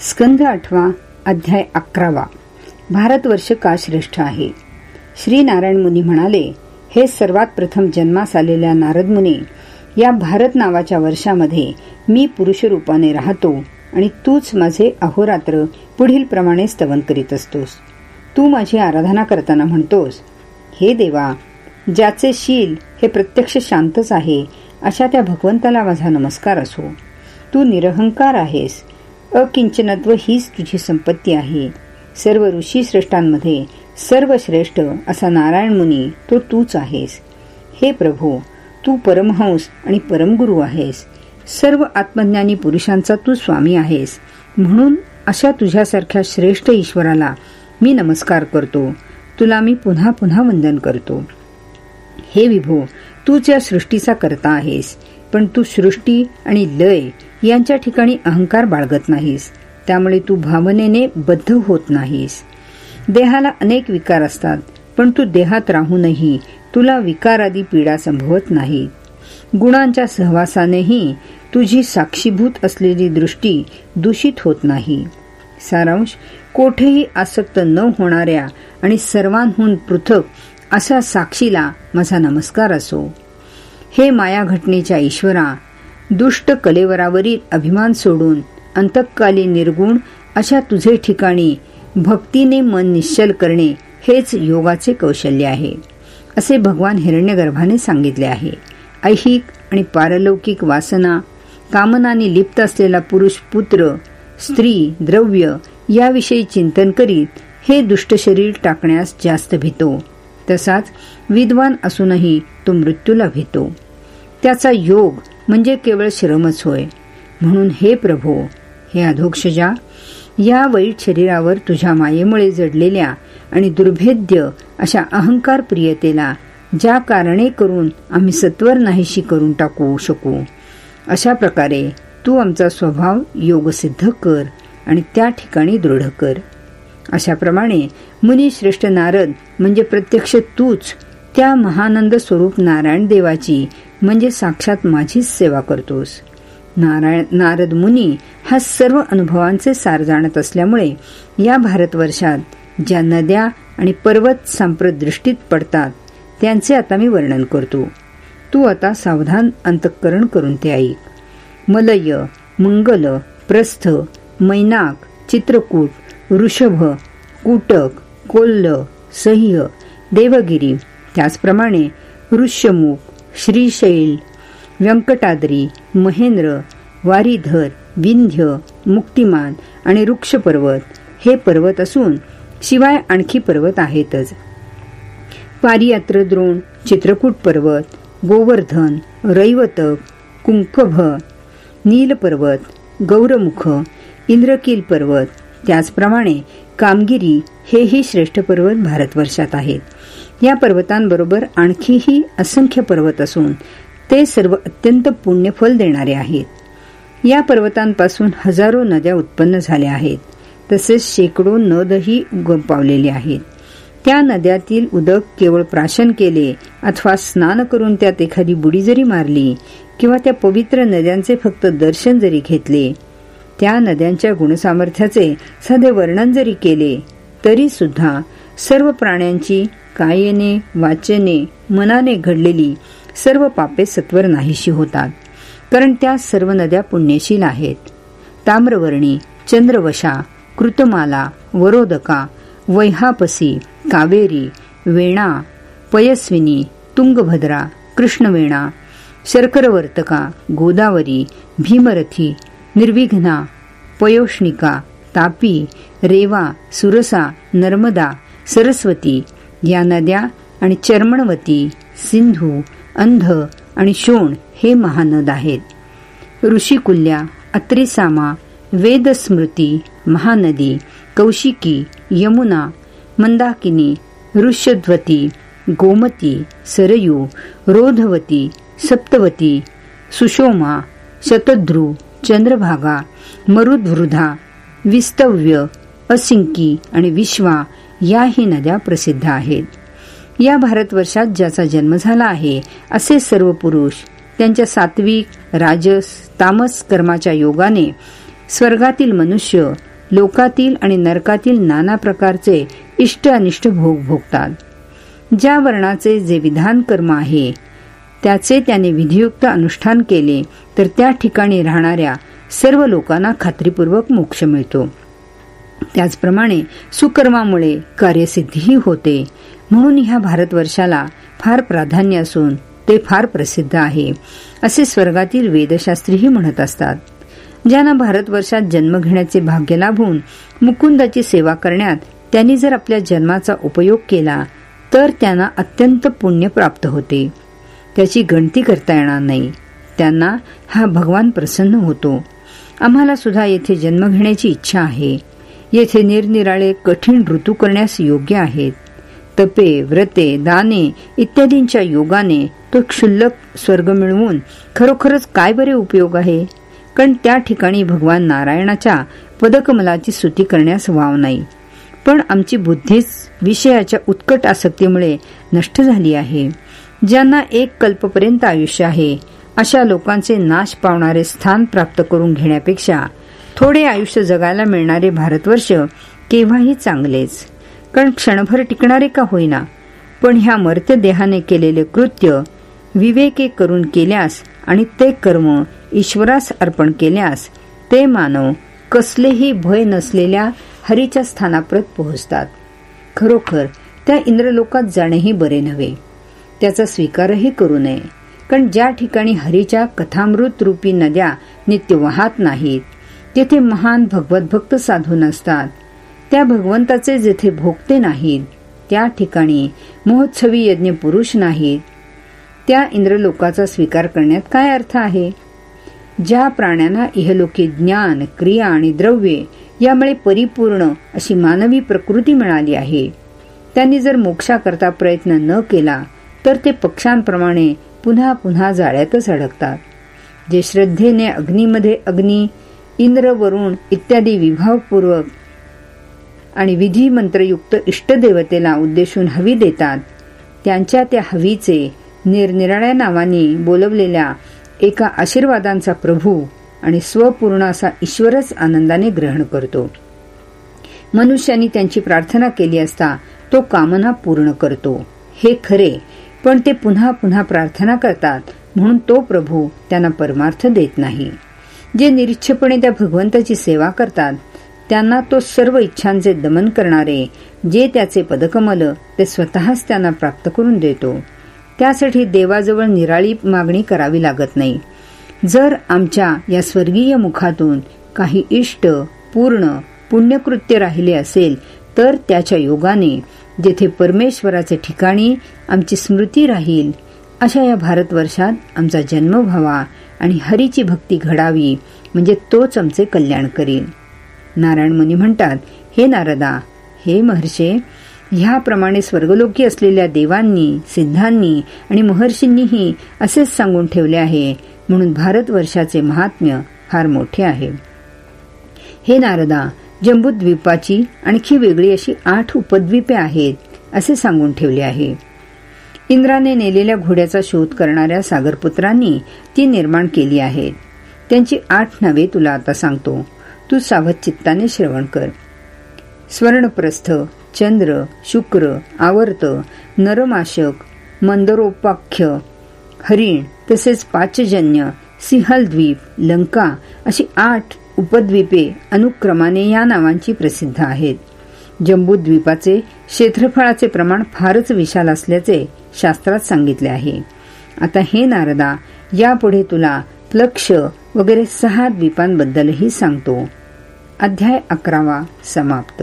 स्कंध आठवा अध्याय अकरावा. भारतवर्ष का श्रेष्ठ आहे? श्री नारायण मुनी म्हणाले हे सर्वात प्रथम जन्मास आलेल्या नारद मुनी या भारत नावाच्या वर्षामध्ये मी पुरुष रूपाने राहतो आणि तूच माझे अहोरात्र पुढील प्रमाणे स्तवन करीत असतोस. तू माझी आराधना करताना म्हणतोस हे देवा ज्याचे शील हे प्रत्यक्ष शांतच आहे अशा त्या भगवंताला माझा नमस्कार असो. तू निरहंकार आहेस अकिंचनत्व हीच तुझी संपत्ती आहे. सर्व ऋषी श्रेष्ठांमध्ये सर्वश्रेष्ठ असा नारायण मुनी तो तूच आहेस. हे प्रभू तू परमहंस आणि परमगुरु आहेस. सर्व आत्मज्ञानी पुरुषांचा तू स्वामी आहेस. म्हणून अशा तुझ्यासारख्या श्रेष्ठ ईश्वराला मी नमस्कार करतो. तुला मी पुन्हा पुन्हा वंदन करतो. हे विभो तूच या सृष्टीचा करता आहेस. पण तू सृष्टी आणि लय यांच्या ठिकाणी अहंकार बाळगत नाहीस. त्यामुळे तू भावनेने बद्ध होत नाहीस. देहाला अनेक विकार असतात पण तू देहात राहूनही तुला विकारादी पीडा संभवत नाही. गुणांच्या सहवासानेही तुझी साक्षीभूत असलेली दृष्टी दूषित होत नाही. सारांश कोठेही आसक्त न होणाऱ्या आणि सर्वांहून पृथक असा साक्षीला माझा नमस्कार असो. हे माया घटनेच्या ईश्वरा दुष्ट कलेवरावरील अभिमान सोडून अंतकाली निर्गुण अशा तुझे ठिकाणी भक्तीने मन निश्चल करणे हेच योगाचे कौशल्य आहे असे भगवान हिरण्यगर्भाने सांगितले आहे. ऐहिक आणि पारलौकिक वासना कामनाने लिप्त असलेला पुरुष पुत्र स्त्री द्रव्य याविषयी चिंतन करीत हे दुष्ट शरीर टाकण्यास जास्त भीतो. तसाच विद्वान असूनही तो मृत्यूला भीतो त्याचा योग म्हणजे केवळ श्रमच होय. म्हणून हे प्रभो हे अधोक्षजा या वाईट शरीरावर तुझ्या मायेमुळे जडलेल्या आणि दुर्भेद्य अशा अहंकार प्रियतेला ज्या कारणे करून आम्ही सत्वर नाहीशी करून टाकू शकू. अशा प्रकारे तू आमचा स्वभाव योगसिद्ध कर आणि त्या ठिकाणी दृढ कर. अशाप्रमाणे मुनी श्रेष्ठ नारद म्हणजे प्रत्यक्ष तूच त्या महानंद स्वरूप नारायण देवाची म्हणजे साक्षात माझीच सेवा करतोस. नारायण नारद मुनी हा सर्व अनुभवांचे सार जाणत असल्यामुळे या भारतवर्षात ज्या नद्या आणि पर्वत सांप्रत दृष्टीत पडतात त्यांचे आता मी वर्णन करतो. तू आता सावधान अंतःकरण करून ते ऐक. मलय मंगल प्रस्थ मैनाक चित्रकूट वृषभ कुटक कोल्ल सह्य देवगिरी त्याचप्रमाणे ऋष्यमुख श्रीशैल व्यंकटाद्री महेंद्र वारीधर विंध्य मुक्तिमान आणि वृक्ष पर्वत हे पर्वत असून शिवाय आणखी पर्वत आहेतच. पारियात्र द्रोण चित्रकूट पर्वत गोवर्धन रैवतक कुंकभ नील पर्वत गौरमुख इंद्रकील पर्वत त्याचप्रमाणे कामगिरी हेही श्रेष्ठ पर्वत भारतवर्षात आहेत. या पर्वतांबरोबर आणखीही असंख्य पर्वत असून ते सर्व अत्यंत पुण्यफल देणारे आहेत. या पर्वतांपासून हजारो नद्या उत्पन्न झाल्या आहेत. तसेच शेकडो नदही उगम पावलेले आहेत. त्या नद्यातील उदक केवळ प्राशन केले अथवा स्नान करून त्यात एखादी बुडी जरी मारली किंवा त्या पवित्र नद्यांचे फक्त दर्शन जरी घेतले त्या नद्यांच्या गुणसामर्थ्याचे साधे वर्णन जरी केले तरी सुद्धा सर्व प्राण्यांची कायेने वाचने मनाने घडलेली सर्व पापे सत्वर नाहीशी होतात कारण त्या सर्व नद्या पुण्यशील आहेत. ताम्रवर्णी चंद्रवशा कृतमाला वरोदका वैहापसी कावेरी वेणा पयस्विनी तुंगभद्रा कृष्णवेणा शर्करवर्तका गोदावरी भीमरथी निर्विघ्ना पयोष्णिका तापी रेवा सुरसा नर्मदा सरस्वती या नद्या आणि चर्मणवती सिंधू अंध आणि शोण हे महानद आहेत. ऋषिकुल्या अत्रिसामा वेदस्मृती महानदी कौशिकी यमुना मंदाकिनी ऋष्यध्वती गोमती सरयू रोधवती सप्तवती सुषोमा शतध्रू चंद्रभागा मरुद्वृधा विस्तव्य असिंकी आणि विश्वा याही नद्या प्रसिद्ध आहेत. या भारतवर्षात ज्याचा जन्म झाला आहे असे सर्व पुरुष त्यांच्या सात्विक राजस तामस कर्माच्या योगाने स्वर्गातील मनुष्य लोकातील आणि नरकातील नाना प्रकारचे इष्ट अनिष्ट भोग भोगतात. ज्या वर्णाचे जे विधान कर्म आहे त्याचे त्याने विधियुक्त अनुष्ठान केले तर त्या ठिकाणी राहणाऱ्या सर्व लोकांना खात्रीपूर्वक मोक्ष मिळतो. त्याचप्रमाणे सुकर्मामुळे कार्यसिद्धीही होते. म्हणून ह्या भारतवर्षाला फार प्राधान्य असून ते फार प्रसिद्ध आहे. असे स्वर्गातील वेदशास्त्रीही म्हणत असतात. ज्यांना भारतवर्षात जन्म घेण्याचे भाग्य लाभून मुकुंदाची सेवा करण्यात त्यांनी जर आपल्या जन्माचा उपयोग केला तर त्यांना अत्यंत पुण्य प्राप्त होते. त्याची गणती करता येणार नाही. त्यांना हा भगवान प्रसन्न होतो. आम्हाला सुद्धा येथे जन्म घेण्याची इच्छा आहे. येथे निरनिराळे कठीण ऋतू करण्यास योग्य आहेत. तपे व्रते दाने इत्यादींच्या योगाने तो क्षुल्लक स्वर्ग मिळवून खरोखरच काय बरे उपयोग आहे? कारण त्या ठिकाणी भगवान नारायणाच्या पदकमलाची स्तुती करण्यास वाव नाही. पण आमची बुद्धीच विषयाच्या उत्कट आसक्तीमुळे नष्ट झाली आहे. ज्यांना एक कल्पपर्यंत आयुष्य आहे अशा लोकांचे नाश पावणारे स्थान प्राप्त करून घेण्यापेक्षा थोडे आयुष्य जगायला मिळणारे भारतवर्ष केव्हाही चांगलेच. कारण क्षणभर टिकणारे का होईना? पण ह्या मर्त्य देहाने केलेले कृत्य विवेके करून केल्यास आणि ते कर्म ईश्वरास अर्पण केल्यास ते मानव कसलेही भय नसलेल्या हरीच्या स्थानाप्रत पोहोचतात. खरोखर त्या इंद्रलोकात जाणेही बरे नव्हे. त्याचा स्वीकारही करू नये. कारण ज्या ठिकाणी हरीच्या कथामृत रूपी नद्या नित्य वाहत नाहीत तेथे महान भगवत भक्त साधू नसतात. त्या भगवंताचे जेथे भोगते नाहीत त्या ठिकाणी महोत्सवी यज्ञ पुरुष नाहीत. त्या इंद्रलोकाचा स्वीकार करण्यात काय अर्थ आहे? ज्या प्राण्यांना इहलोकी ज्ञान क्रिया आणि द्रव्ये यामुळे परिपूर्ण अशी मानवी प्रकृती मिळाली आहे. त्यांनी जर मोक्षाकरता प्रयत्न न केला तर ते पक्षांप्रमाणे पुन्हा पुन्हा जाळ्यातच अडकतात. जे श्रद्धेने अग्नीमध्ये अग्नी इंद्र वरुण इत्यादी विभावपूर्वक आणि विधी मंत्रयुक्त इष्टदेवतेला उद्देशून हवी देतात. त्यांच्या त्या हवीचे निरनिराळ्या नावाने बोलवलेल्या एका आशीर्वादांचा प्रभू आणि स्वपूर्ण असा ईश्वरच आनंदाने ग्रहण करतो. मनुष्यांनी त्यांची प्रार्थना केली असता तो कामना पूर्ण करतो. हे खरे पण ते पुन्हा पुन्हा प्रार्थना करतात म्हणून तो प्रभू त्यांना परमार्थ देत नाही. जे निरीच्छपणे त्या भगवंताची सेवा करतात त्यांना तो सर्व इच्छांचे दमन करणारे जे त्याचे पदकमल ते स्वतःच त्यांना प्राप्त करून देतो. त्यासाठी देवाजवळ निराळी मागणी करावी लागत नाही. जर आमच्या या स्वर्गीय मुखातून काही इष्ट पूर्ण पुण्यकृत्य राहिले असेल तर त्याच्या योगाने जेथे परमेश्वराचे ठिकाणी आमची स्मृती राहील अशा या भारतवर्षात आमचा जन्म व्हावा आणि हरीची भक्ती घडावी म्हणजे तोच आमचे कल्याण करील नारायण मुनी म्हणतात हे नारदा हे महर्षे ह्याप्रमाणे स्वर्गलोकी असलेल्या देवांनी सिद्धांनी आणि महर्षींनीही असेच सांगून ठेवले आहे म्हणून भारतवर्षाचे महात्म्य फार मोठे आहे. हे नारदा जम्बूद्वीपाची आणखी वेगळी अशी आठ उपद्वीपे आहेत असे सांगून ठेवले आहे. इंद्राने नेलेल्या घोड्याचा शोध करणाऱ्या सागरपुत्रांनी ती निर्माण केली आहेत त्यांची आठ नावे तुला आता सांगतो. तू सावध चित्ताने श्रवण कर. स्वर्णप्रस्थ चंद्र शुक्र आवर्त नरमाशक मंदरोपाख्य हरिण तसेच पाचजन्य सिंहलद्वीप लंका अशी आठ उपद्वीपे अनुक्रमाने या नावांची प्रसिद्ध आहेत. जम्बूद्वीपाचे क्षेत्रफळाचे प्रमाण फारच विशाल असल्याचे शास्त्रात सांगितले आहे. आता हे नारदा यापुढे तुला प्लक्ष वगैरे सहा द्वीपांबद्दलही सांगतो. अध्याय अकरावा समाप्त.